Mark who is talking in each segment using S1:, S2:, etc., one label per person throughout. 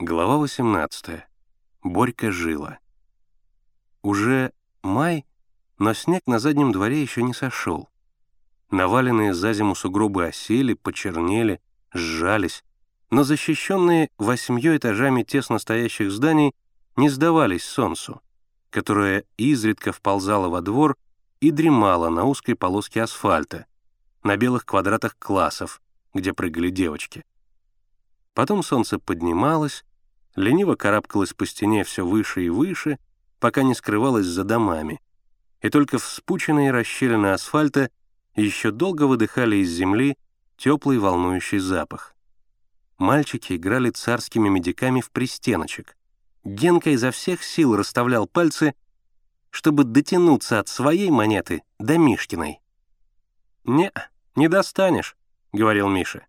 S1: Глава 18. Борька жила. Уже май, но снег на заднем дворе еще не сошел. Наваленные за зиму сугробы осели, почернели, сжались, но защищенные восьмью этажами тесно стоящих зданий не сдавались солнцу, которое изредка вползало во двор и дремало на узкой полоске асфальта, на белых квадратах классов, где прыгали девочки. Потом солнце поднималось, лениво карабкалось по стене все выше и выше, пока не скрывалось за домами, и только вспученные расщелины асфальта еще долго выдыхали из земли теплый волнующий запах. Мальчики играли царскими медиками в пристеночек. Генка изо всех сил расставлял пальцы, чтобы дотянуться от своей монеты до Мишкиной. «Не, не достанешь», — говорил Миша.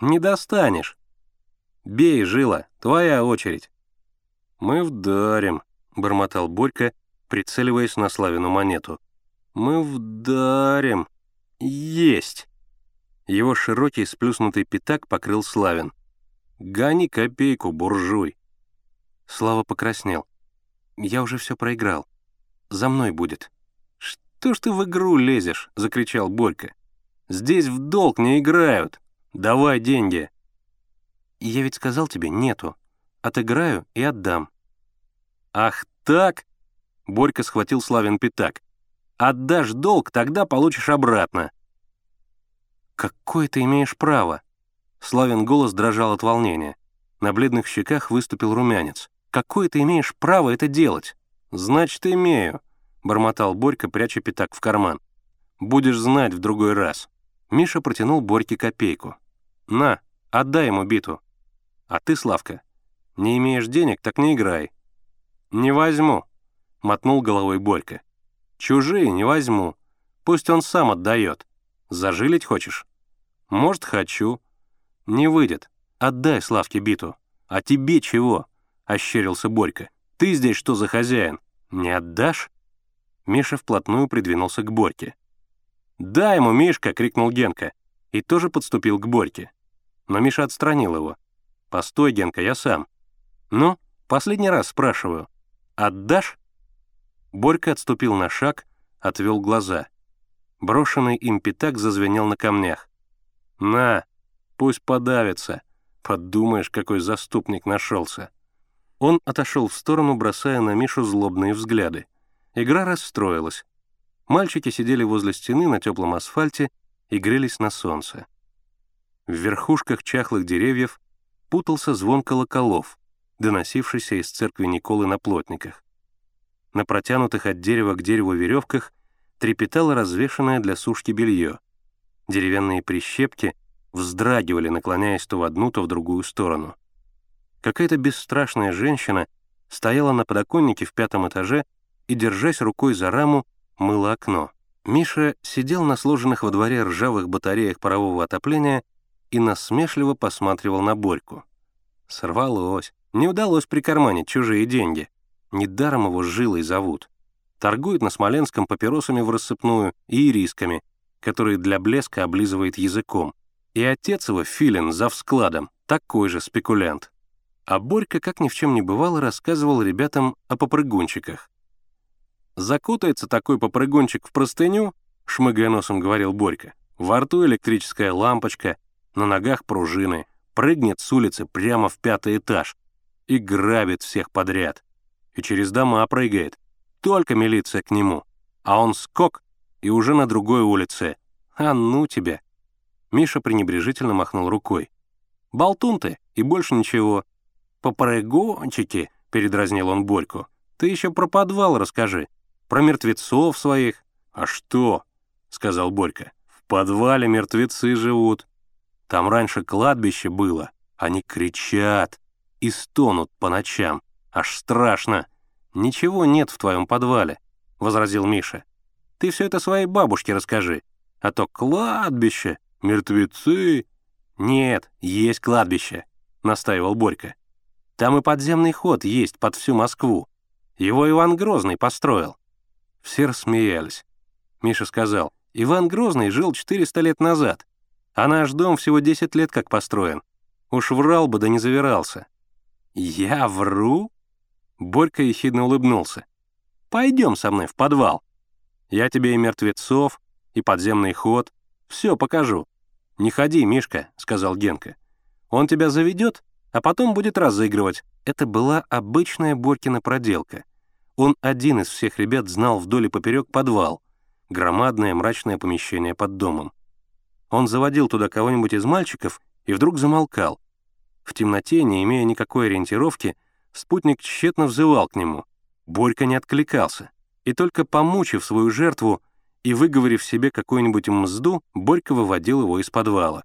S1: «Не достанешь. Бей, жила, твоя очередь». «Мы вдарим», — бормотал Борька, прицеливаясь на Славину монету. «Мы вдарим. Есть!» Его широкий сплюснутый пятак покрыл Славин. «Гони копейку, буржуй!» Слава покраснел. «Я уже все проиграл. За мной будет». «Что ж ты в игру лезешь?» — закричал Борька. «Здесь в долг не играют. Давай деньги». «Я ведь сказал тебе, нету. Отыграю и отдам». «Ах так?» — Борька схватил Славин пятак. «Отдашь долг, тогда получишь обратно». «Какое ты имеешь право?» Славин голос дрожал от волнения. На бледных щеках выступил румянец. «Какое ты имеешь право это делать?» «Значит, имею», — бормотал Борька, пряча пятак в карман. «Будешь знать в другой раз». Миша протянул Борьке копейку. «На, отдай ему биту». «А ты, Славка, не имеешь денег, так не играй». «Не возьму», — мотнул головой Борька. «Чужие не возьму. Пусть он сам отдает. Зажилить хочешь?» «Может, хочу», «Не выйдет. Отдай Славке биту. А тебе чего?» — ощерился Борька. «Ты здесь что за хозяин? Не отдашь?» Миша вплотную придвинулся к Борьке. «Дай ему, Мишка!» — крикнул Генка. И тоже подступил к Борьке. Но Миша отстранил его. «Постой, Генка, я сам». «Ну, последний раз спрашиваю. Отдашь?» Борька отступил на шаг, отвел глаза. Брошенный им пятак зазвенел на камнях. «На!» Пусть подавится. Подумаешь, какой заступник нашелся. Он отошел в сторону, бросая на Мишу злобные взгляды. Игра расстроилась. Мальчики сидели возле стены на теплом асфальте и грелись на солнце. В верхушках чахлых деревьев путался звон колоколов, доносившийся из церкви Николы на плотниках. На протянутых от дерева к дереву веревках трепетало развешанное для сушки белье. Деревянные прищепки вздрагивали, наклоняясь то в одну, то в другую сторону. Какая-то бесстрашная женщина стояла на подоконнике в пятом этаже и, держась рукой за раму, мыла окно. Миша сидел на сложенных во дворе ржавых батареях парового отопления и насмешливо посматривал на Борьку. Сорвалось. Не удалось прикарманить чужие деньги. Недаром его жилой зовут. Торгует на Смоленском папиросами в рассыпную и ирисками, которые для блеска облизывает языком. И отец его, Филин, за складом, такой же спекулянт. А Борька, как ни в чем не бывало, рассказывал ребятам о попрыгунчиках. «Закутается такой попрыгунчик в простыню», — шмыгая носом говорил Борька. «Во рту электрическая лампочка, на ногах пружины, прыгнет с улицы прямо в пятый этаж и грабит всех подряд. И через дома прыгает. Только милиция к нему. А он скок и уже на другой улице. А ну тебя!» Миша пренебрежительно махнул рукой. «Болтун ты, и больше ничего». «Попрыгончики», — передразнил он Борьку. «Ты еще про подвал расскажи. Про мертвецов своих». «А что?» — сказал Борька. «В подвале мертвецы живут. Там раньше кладбище было. Они кричат и стонут по ночам. Аж страшно. Ничего нет в твоем подвале», — возразил Миша. «Ты все это своей бабушке расскажи. А то кладбище «Мертвецы?» «Нет, есть кладбище», — настаивал Борька. «Там и подземный ход есть под всю Москву. Его Иван Грозный построил». Все рассмеялись. Миша сказал, «Иван Грозный жил 400 лет назад, а наш дом всего 10 лет как построен. Уж врал бы, да не завирался». «Я вру?» Борька ехидно улыбнулся. «Пойдем со мной в подвал. Я тебе и мертвецов, и подземный ход. Все покажу». «Не ходи, Мишка», — сказал Генка. «Он тебя заведет, а потом будет разыгрывать». Это была обычная Борькина проделка. Он один из всех ребят знал вдоль и поперек подвал, громадное мрачное помещение под домом. Он заводил туда кого-нибудь из мальчиков и вдруг замолкал. В темноте, не имея никакой ориентировки, спутник тщетно взывал к нему. Борька не откликался. И только помучив свою жертву и выговорив себе какую-нибудь мзду, Борька выводил его из подвала.